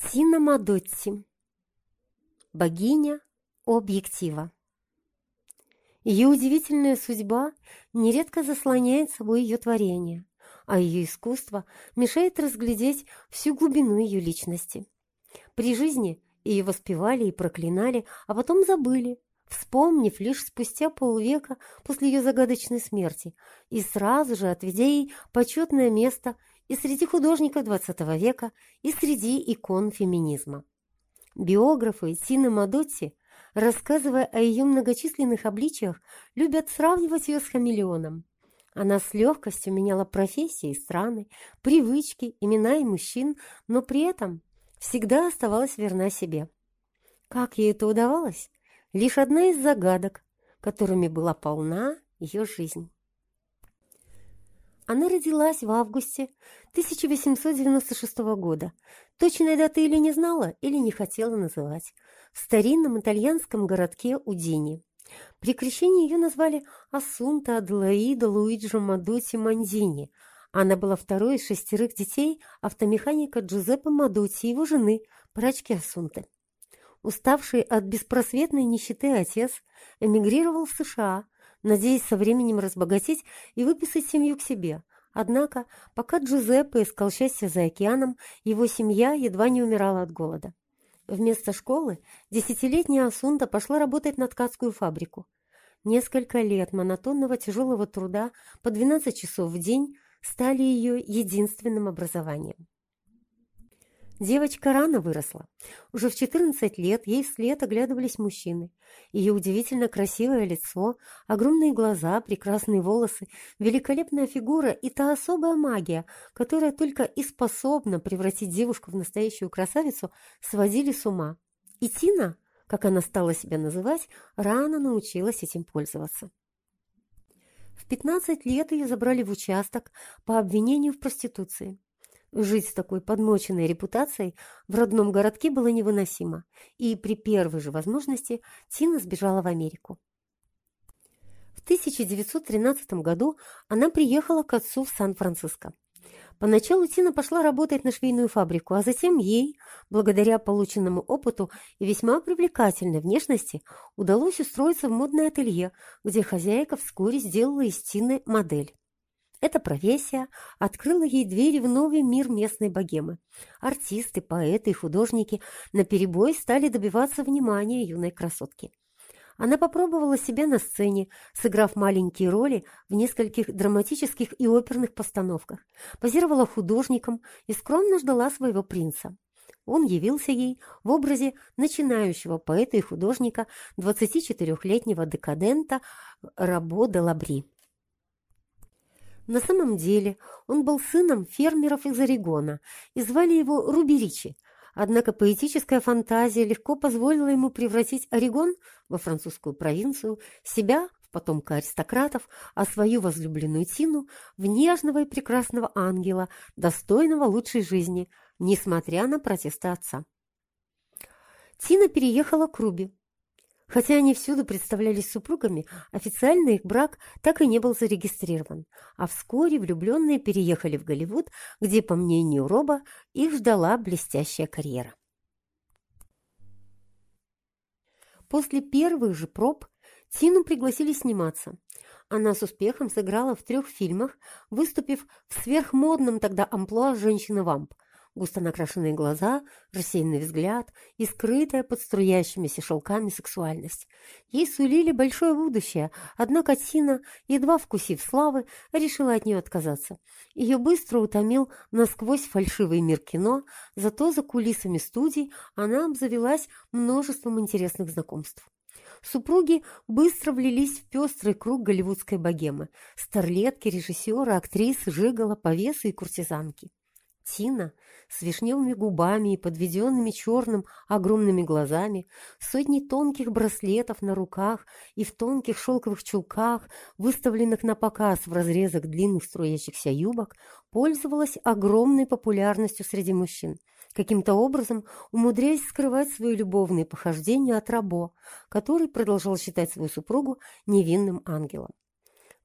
Тина Мадотти. Богиня объектива. Ее удивительная судьба нередко заслоняет собой ее творение, а ее искусство мешает разглядеть всю глубину ее личности. При жизни ее воспевали и проклинали, а потом забыли, вспомнив лишь спустя полвека после ее загадочной смерти и сразу же отведя ей почетное место и среди художников XX века, и среди икон феминизма. Биографы Тины Мадотти, рассказывая о ее многочисленных обличиях, любят сравнивать ее с хамелеоном. Она с легкостью меняла профессии, страны, привычки, имена и мужчин, но при этом всегда оставалась верна себе. Как ей это удавалось? Лишь одна из загадок, которыми была полна ее жизнь. Она родилась в августе 1896 года. Точной даты или не знала, или не хотела называть. В старинном итальянском городке Удини. При крещении ее назвали Асунта Аделаида Луиджо Мадути Манзини. Она была второй из шестерых детей автомеханика Джузеппе Мадути и его жены, прачки Асунты. Уставший от беспросветной нищеты отец эмигрировал в США – надеясь со временем разбогатеть и выписать семью к себе. Однако, пока Джузеппе искал счастье за океаном, его семья едва не умирала от голода. Вместо школы десятилетняя Асунта пошла работать на ткацкую фабрику. Несколько лет монотонного тяжелого труда по 12 часов в день стали ее единственным образованием. Девочка рано выросла. Уже в 14 лет ей вслед оглядывались мужчины. Ее удивительно красивое лицо, огромные глаза, прекрасные волосы, великолепная фигура и та особая магия, которая только и способна превратить девушку в настоящую красавицу, сводили с ума. И Тина, как она стала себя называть, рано научилась этим пользоваться. В 15 лет ее забрали в участок по обвинению в проституции. Жить с такой подмоченной репутацией в родном городке было невыносимо, и при первой же возможности Тина сбежала в Америку. В 1913 году она приехала к отцу в Сан-Франциско. Поначалу Тина пошла работать на швейную фабрику, а затем ей, благодаря полученному опыту и весьма привлекательной внешности, удалось устроиться в модное ателье, где хозяйка вскоре сделала из Тины модель. Эта профессия открыла ей двери в новый мир местной богемы. Артисты, поэты и художники наперебой стали добиваться внимания юной красотки. Она попробовала себя на сцене, сыграв маленькие роли в нескольких драматических и оперных постановках, позировала художником и скромно ждала своего принца. Он явился ей в образе начинающего поэта и художника 24-летнего декадента Рабо де Лабри. На самом деле он был сыном фермеров из Орегона, и звали его Руберичи. Однако поэтическая фантазия легко позволила ему превратить Орегон во французскую провинцию, себя в потомка аристократов, а свою возлюбленную Тину в нежного и прекрасного ангела, достойного лучшей жизни, несмотря на протесты отца. Тина переехала к Руби, Хотя они всюду представлялись супругами, официально их брак так и не был зарегистрирован, а вскоре влюбленные переехали в Голливуд, где, по мнению Роба, их ждала блестящая карьера. После первых же проб Тину пригласили сниматься. Она с успехом сыграла в трех фильмах, выступив в сверхмодном тогда амплуа «Женщины-вамп», густо накрашенные глаза, рассеянный взгляд и скрытая под струящимися шелками сексуальность. Ей сулили большое будущее, однако Тина, едва вкусив славы, решила от нее отказаться. Ее быстро утомил насквозь фальшивый мир кино, зато за кулисами студий она обзавелась множеством интересных знакомств. Супруги быстро влились в пестрый круг голливудской богемы. Старлетки, режиссеры, актрисы, жигала, повесы и куртизанки. Тина с вишневыми губами и подведенными черным огромными глазами, сотни тонких браслетов на руках и в тонких шелковых чулках, выставленных на показ в разрезах длинных струящихся юбок, пользовалась огромной популярностью среди мужчин, каким-то образом умудряясь скрывать свои любовные похождения от Рабо, который продолжал считать свою супругу невинным ангелом.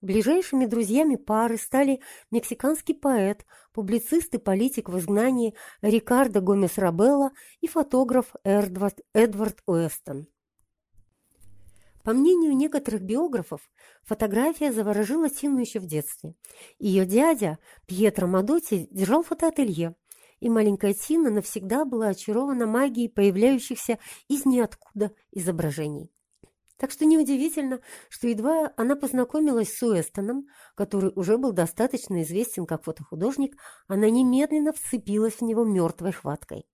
Ближайшими друзьями пары стали мексиканский поэт, публицист и политик в изгнании Рикардо Гомес Рабелла и фотограф Эдвард, Эдвард Уэстон. По мнению некоторых биографов, фотография заворожила Тину еще в детстве. Ее дядя Пьетро Мадотти держал фотоателье, и маленькая Тина навсегда была очарована магией появляющихся из ниоткуда изображений. Так что неудивительно, что едва она познакомилась с Уэстоном, который уже был достаточно известен как фотохудожник, она немедленно вцепилась в него мертвой хваткой.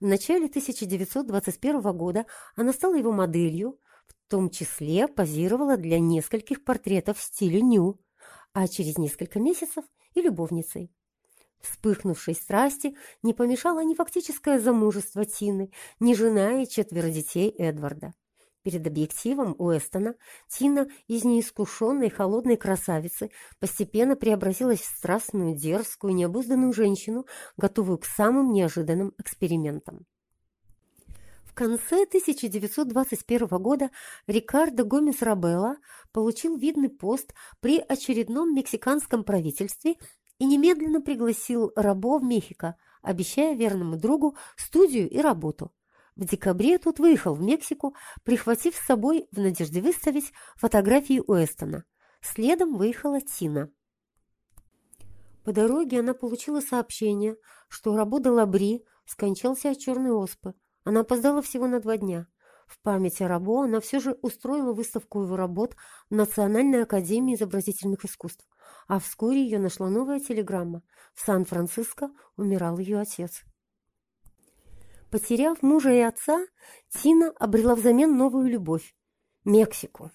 В начале 1921 года она стала его моделью, в том числе позировала для нескольких портретов в стиле ню, а через несколько месяцев и любовницей. Вспыхнувшей страсти не помешало ни фактическое замужество Тины, ни жена и четверо детей Эдварда. Перед объективом Уэстона Тина из неискушенной холодной красавицы постепенно преобразилась в страстную, дерзкую, необузданную женщину, готовую к самым неожиданным экспериментам конце 1921 года Рикардо Гомес Рабелла получил видный пост при очередном мексиканском правительстве и немедленно пригласил Рабо в Мехико, обещая верному другу студию и работу. В декабре тот выехал в Мексику, прихватив с собой в надежде выставить фотографии Уэстона. Следом выехала Тина. По дороге она получила сообщение, что Рабо де Лабри скончался от черной оспы, она опоздала всего на два дня. В память о Рабо она все же устроила выставку его работ в Национальной академии изобразительных искусств. А вскоре ее нашла новая телеграмма. В Сан-Франциско умирал ее отец. Потеряв мужа и отца, Тина обрела взамен новую любовь – Мексику.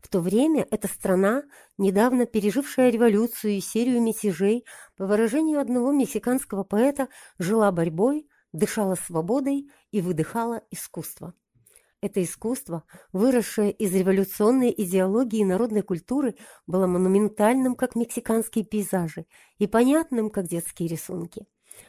В то время эта страна, недавно пережившая революцию и серию мятежей, по выражению одного мексиканского поэта, жила борьбой, дышала свободой и выдыхала искусство. Это искусство, выросшее из революционной идеологии и народной культуры, было монументальным, как мексиканские пейзажи, и понятным, как детские рисунки.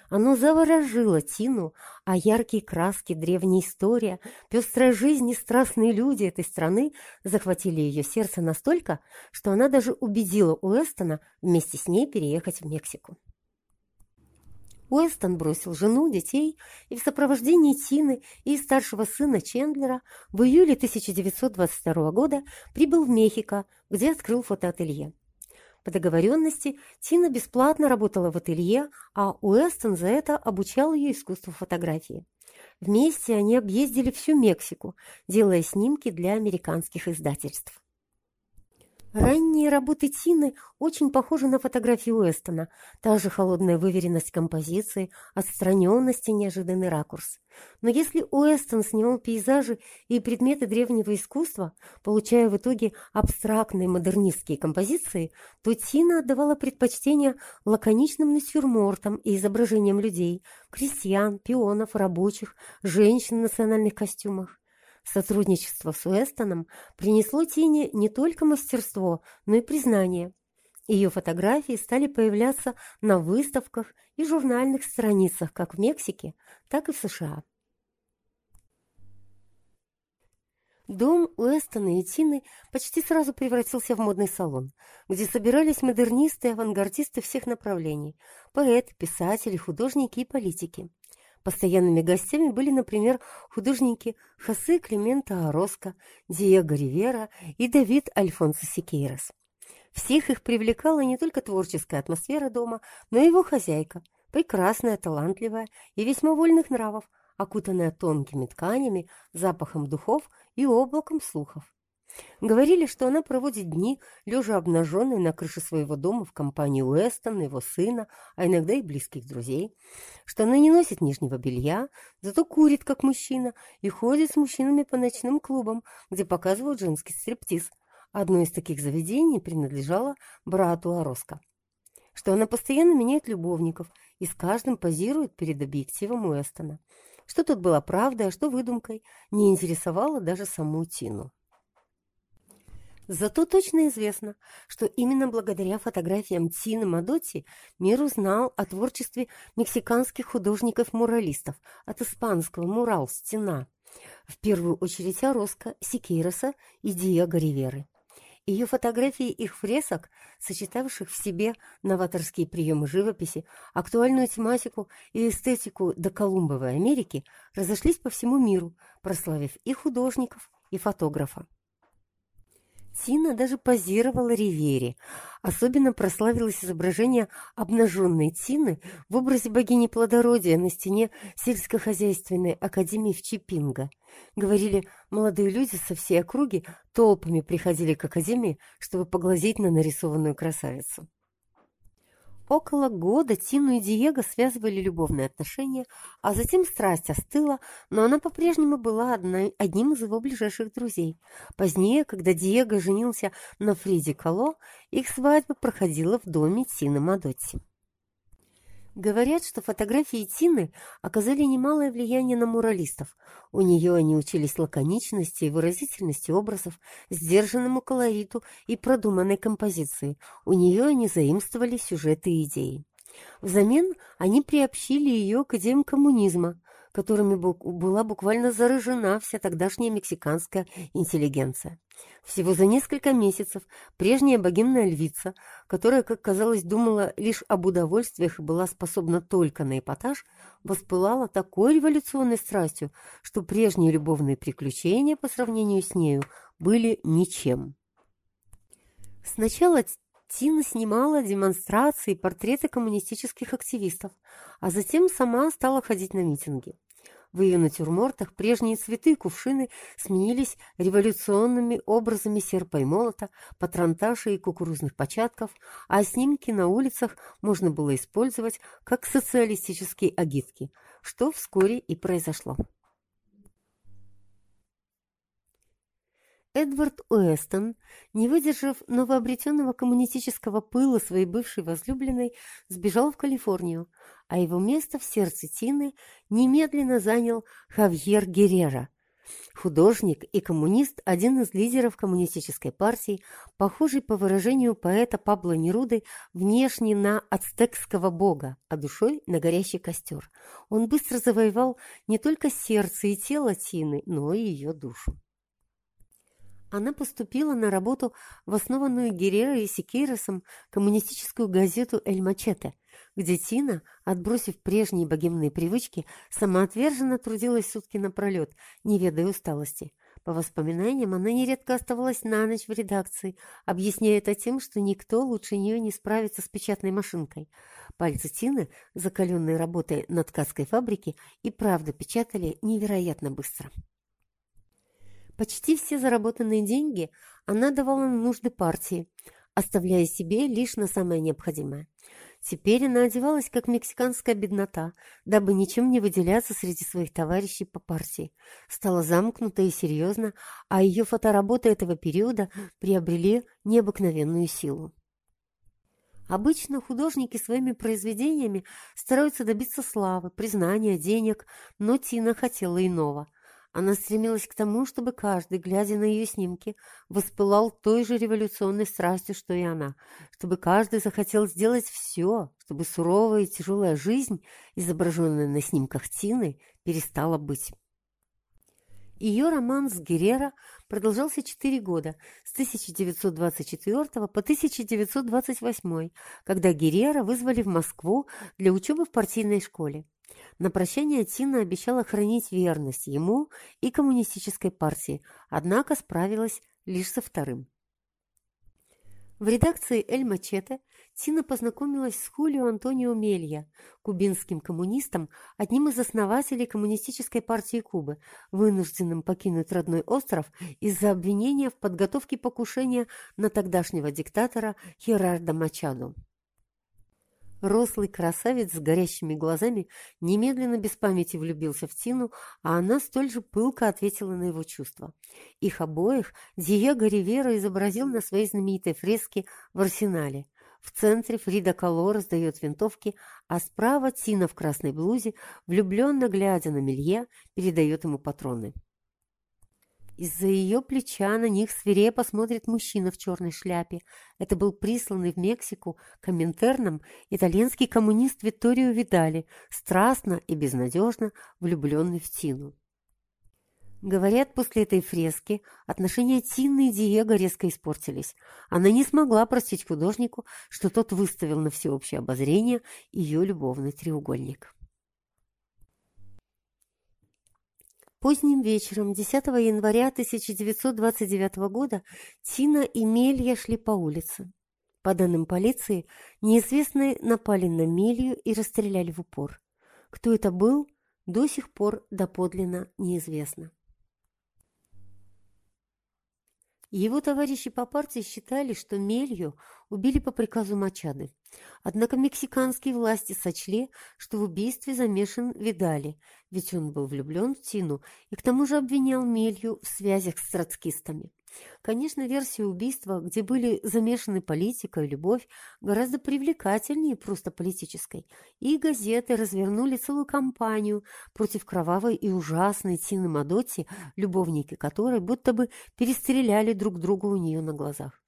Оно заворожило Тину, а яркие краски, древняя история, пестрая жизнь и страстные люди этой страны захватили ее сердце настолько, что она даже убедила Уэстона вместе с ней переехать в Мексику. Уэстон бросил жену, детей и в сопровождении Тины и старшего сына Чендлера в июле 1922 года прибыл в Мехико, где открыл фотоателье. По договоренности Тина бесплатно работала в ателье, а Уэстон за это обучал ее искусству фотографии. Вместе они объездили всю Мексику, делая снимки для американских издательств. Ранние работы Тины очень похожи на фотографии Уэстона. Та же холодная выверенность композиции, отстраненность и неожиданный ракурс. Но если Уэстон снимал пейзажи и предметы древнего искусства, получая в итоге абстрактные модернистские композиции, то Тина отдавала предпочтение лаконичным натюрмортам и изображениям людей, крестьян, пионов, рабочих, женщин в национальных костюмах. Сотрудничество с Уэстоном принесло Тине не только мастерство, но и признание. Ее фотографии стали появляться на выставках и журнальных страницах как в Мексике, так и в США. Дом Уэстона и Тины почти сразу превратился в модный салон, где собирались модернисты и авангардисты всех направлений – поэты, писатели, художники и политики. Постоянными гостями были, например, художники Хосе Клементе Ороско, Диего Ривера и Давид Альфонсо Сикейрос. Всех их привлекала не только творческая атмосфера дома, но и его хозяйка, прекрасная, талантливая и весьма вольных нравов, окутанная тонкими тканями, запахом духов и облаком слухов. Говорили, что она проводит дни, лежа обнаженной на крыше своего дома в компании Уэстона, его сына, а иногда и близких друзей, что она не носит нижнего белья, зато курит, как мужчина, и ходит с мужчинами по ночным клубам, где показывают женский стриптиз. Одно из таких заведений принадлежало брату Ороско. Что она постоянно меняет любовников и с каждым позирует перед объективом Уэстона. Что тут было правдой, а что выдумкой, не интересовало даже саму Тину. Зато точно известно, что именно благодаря фотографиям Тины Мадотти мир узнал о творчестве мексиканских художников-муралистов от испанского «мурал» – «стена», в первую очередь Ороско, Сикейроса и Диего Риверы. Ее фотографии их фресок, сочетавших в себе новаторские приемы живописи, актуальную тематику и эстетику доколумбовой Америки, разошлись по всему миру, прославив и художников, и фотографа. Тина даже позировала Ривере. Особенно прославилось изображение обнаженной Тины в образе богини плодородия на стене сельскохозяйственной академии в Чипинго. Говорили, молодые люди со всей округи толпами приходили к академии, чтобы поглазеть на нарисованную красавицу. Около года Тину и Диего связывали любовные отношения, а затем страсть остыла, но она по-прежнему была одной, одним из его ближайших друзей. Позднее, когда Диего женился на Фриде Кало, их свадьба проходила в доме Тины Мадотти. Говорят, что фотографии Тины оказали немалое влияние на муралистов. У нее они учились лаконичности и выразительности образов, сдержанному колориту и продуманной композиции. У нее они заимствовали сюжеты и идеи. Взамен они приобщили ее к идеям коммунизма, которыми была буквально заражена вся тогдашняя мексиканская интеллигенция. Всего за несколько месяцев прежняя богемная львица, которая, как казалось, думала лишь об удовольствиях и была способна только на эпатаж, воспылала такой революционной страстью, что прежние любовные приключения по сравнению с нею были ничем. Сначала Тина снимала демонстрации и портреты коммунистических активистов, а затем сама стала ходить на митинги. В ее натюрмортах прежние цветы и кувшины сменились революционными образами серпа и молота, патронташа и кукурузных початков, а снимки на улицах можно было использовать как социалистические агитки, что вскоре и произошло. Эдвард Уэстон, не выдержав новообретенного коммунистического пыла своей бывшей возлюбленной, сбежал в Калифорнию, а его место в сердце Тины немедленно занял Хавьер Геррера. Художник и коммунист, один из лидеров коммунистической партии, похожий по выражению поэта Пабло Неруды внешне на ацтекского бога, а душой на горящий костер. Он быстро завоевал не только сердце и тело Тины, но и ее душу. Она поступила на работу в основанную Геррера и Сикейросом коммунистическую газету «Эль Мачете», где Тина, отбросив прежние богемные привычки, самоотверженно трудилась сутки напролет, не ведая усталости. По воспоминаниям, она нередко оставалась на ночь в редакции, объясняя это тем, что никто лучше нее не справится с печатной машинкой. Пальцы Тины, закаленные работой на ткацкой фабрике, и правда печатали невероятно быстро. Почти все заработанные деньги она давала на нужды партии, оставляя себе лишь на самое необходимое. Теперь она одевалась как мексиканская беднота, дабы ничем не выделяться среди своих товарищей по партии. Стала замкнута и серьезна, а ее фотоработы этого периода приобрели необыкновенную силу. Обычно художники своими произведениями стараются добиться славы, признания, денег, но Тина хотела иного. Она стремилась к тому, чтобы каждый, глядя на ее снимки, воспылал той же революционной страстью, что и она, чтобы каждый захотел сделать все, чтобы суровая и тяжелая жизнь, изображенная на снимках Тины, перестала быть. Ее роман с Геррера продолжался четыре года, с 1924 по 1928, когда Геррера вызвали в Москву для учебы в партийной школе. На прощание Тина обещала хранить верность ему и коммунистической партии, однако справилась лишь со вторым. В редакции «Эль Мачете» Тина познакомилась с Хулио Антонио Мелья, кубинским коммунистом, одним из основателей коммунистической партии Кубы, вынужденным покинуть родной остров из-за обвинения в подготовке покушения на тогдашнего диктатора Херардо Мачадо. Рослый красавец с горящими глазами немедленно без памяти влюбился в Тину, а она столь же пылко ответила на его чувства. Их обоих Диего Ривера изобразил на своей знаменитой фреске в арсенале. В центре Фрида Кало раздает винтовки, а справа Тина в красной блузе, влюбленно глядя на Мелье, передает ему патроны. Из-за ее плеча на них свирепо смотрит мужчина в черной шляпе. Это был присланный в Мексику коминтерном итальянский коммунист Витторио Видали, страстно и безнадежно влюбленный в Тину. Говорят, после этой фрески отношения Тины и Диего резко испортились. Она не смогла простить художнику, что тот выставил на всеобщее обозрение ее любовный треугольник. Поздним вечером 10 января 1929 года Тина и Мелья шли по улице. По данным полиции, неизвестные напали на Мелью и расстреляли в упор. Кто это был, до сих пор доподлинно неизвестно. Его товарищи по партии считали, что Мелью убили по приказу Мачады. Однако мексиканские власти сочли, что в убийстве замешан Видали, ведь он был влюблен в Тину и к тому же обвинял Мелью в связях с троцкистами. Конечно, версия убийства, где были замешаны политика и любовь, гораздо привлекательнее просто политической. И газеты развернули целую кампанию против кровавой и ужасной Тины Мадотти, любовники которой будто бы перестреляли друг друга у нее на глазах.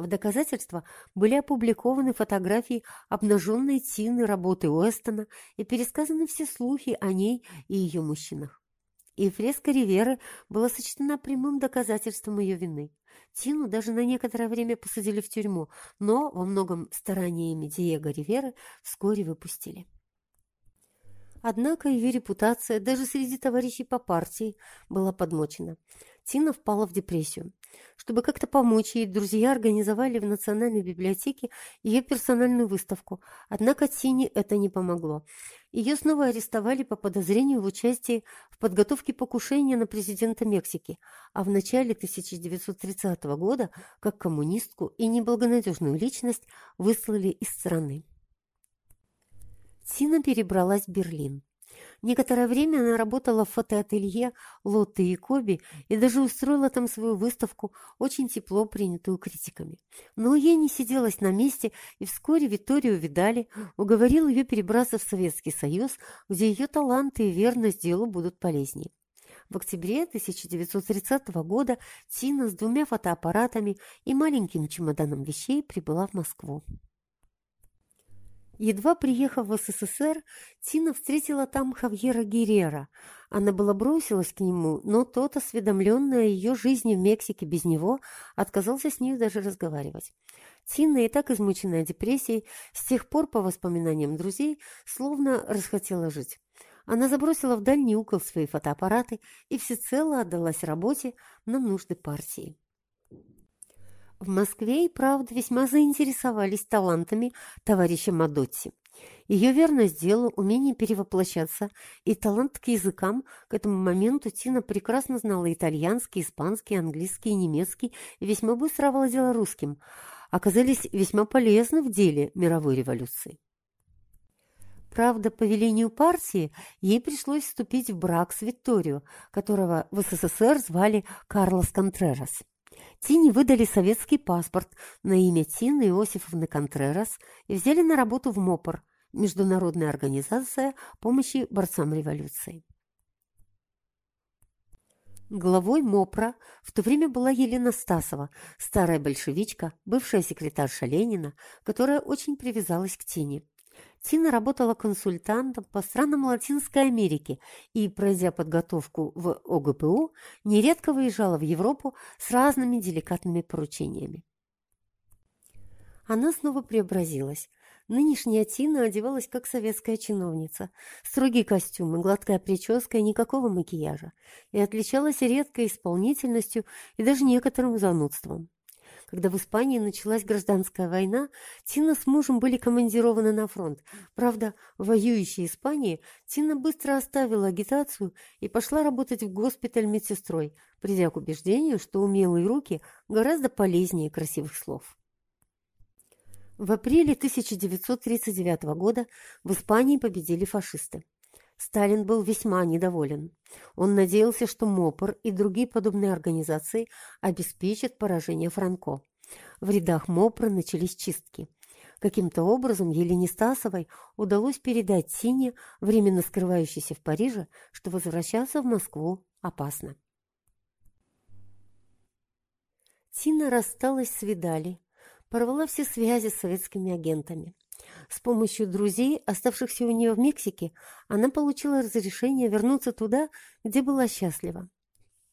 В доказательство были опубликованы фотографии обнаженной Тины работы Уэстона и пересказаны все слухи о ней и ее мужчинах и фреска Риверы была сочтена прямым доказательством ее вины. Тину даже на некоторое время посадили в тюрьму, но во многом стараниями Диего Риверы вскоре выпустили. Однако ее репутация даже среди товарищей по партии была подмочена. Тина впала в депрессию. Чтобы как-то помочь ей, друзья организовали в Национальной библиотеке ее персональную выставку. Однако Тине это не помогло. Ее снова арестовали по подозрению в участии в подготовке покушения на президента Мексики, а в начале 1930 года как коммунистку и неблагонадежную личность выслали из страны. Тина перебралась в Берлин. Некоторое время она работала в фотоателье Лотты и Коби и даже устроила там свою выставку, очень тепло принятую критиками. Но ей не сиделось на месте, и вскоре Викторию видали, уговорил ее перебраться в Советский Союз, где ее таланты и верность делу будут полезнее. В октябре 1930 года Тина с двумя фотоаппаратами и маленьким чемоданом вещей прибыла в Москву. Едва приехав в СССР, Тина встретила там Хавьера Геррера. Она была бросилась к нему, но тот, осведомленный о ее жизни в Мексике без него, отказался с ней даже разговаривать. Тина, и так измученная депрессией, с тех пор, по воспоминаниям друзей, словно расхотела жить. Она забросила в дальний угол свои фотоаппараты и всецело отдалась работе на нужды партии. В Москве и правда весьма заинтересовались талантами товарища Мадотти. Ее верность делу, умение перевоплощаться и талант к языкам к этому моменту Тина прекрасно знала итальянский, испанский, английский немецкий и весьма быстро овладела русским, оказались весьма полезны в деле мировой революции. Правда, по велению партии ей пришлось вступить в брак с Викторией, которого в СССР звали Карлос Контрерас. Тине выдали советский паспорт на имя Тины Иосифовны Контрерас и взяли на работу в МОПОР – Международная организация помощи борцам революции. Главой МОПРа в то время была Елена Стасова, старая большевичка, бывшая секретарша Ленина, которая очень привязалась к Тине. Тина работала консультантом по странам Латинской Америки и, пройдя подготовку в ОГПУ, нередко выезжала в Европу с разными деликатными поручениями. Она снова преобразилась. Нынешняя Тина одевалась как советская чиновница. Строгий костюм гладкая прическа и никакого макияжа. И отличалась редкой исполнительностью и даже некоторым занудством. Когда в Испании началась гражданская война, Тина с мужем были командированы на фронт. Правда, в воюющей Испании Тина быстро оставила агитацию и пошла работать в госпиталь медсестрой, придя к убеждению, что умелые руки гораздо полезнее красивых слов. В апреле 1939 года в Испании победили фашисты. Сталин был весьма недоволен. Он надеялся, что МОПР и другие подобные организации обеспечат поражение Франко. В рядах МОПРа начались чистки. Каким-то образом Елене Стасовой удалось передать Сине, временно скрывающейся в Париже, что возвращаться в Москву опасно. Тина рассталась с Видали, порвала все связи с советскими агентами. С помощью друзей, оставшихся у нее в Мексике, она получила разрешение вернуться туда, где была счастлива.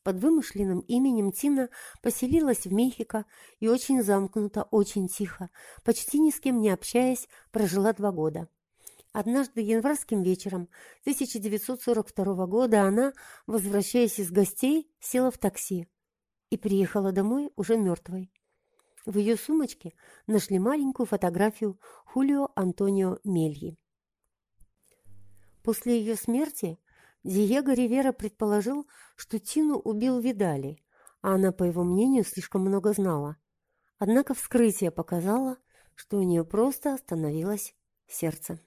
под вымышленным именем Тина поселилась в Мехико и очень замкнуто, очень тихо, почти ни с кем не общаясь, прожила два года. Однажды январским вечером 1942 года она, возвращаясь из гостей, села в такси и приехала домой уже мертвой. В ее сумочке нашли маленькую фотографию Хулио Антонио Мельи. После ее смерти Диего Ривера предположил, что Тину убил Видали, а она, по его мнению, слишком много знала. Однако вскрытие показало, что у нее просто остановилось сердце.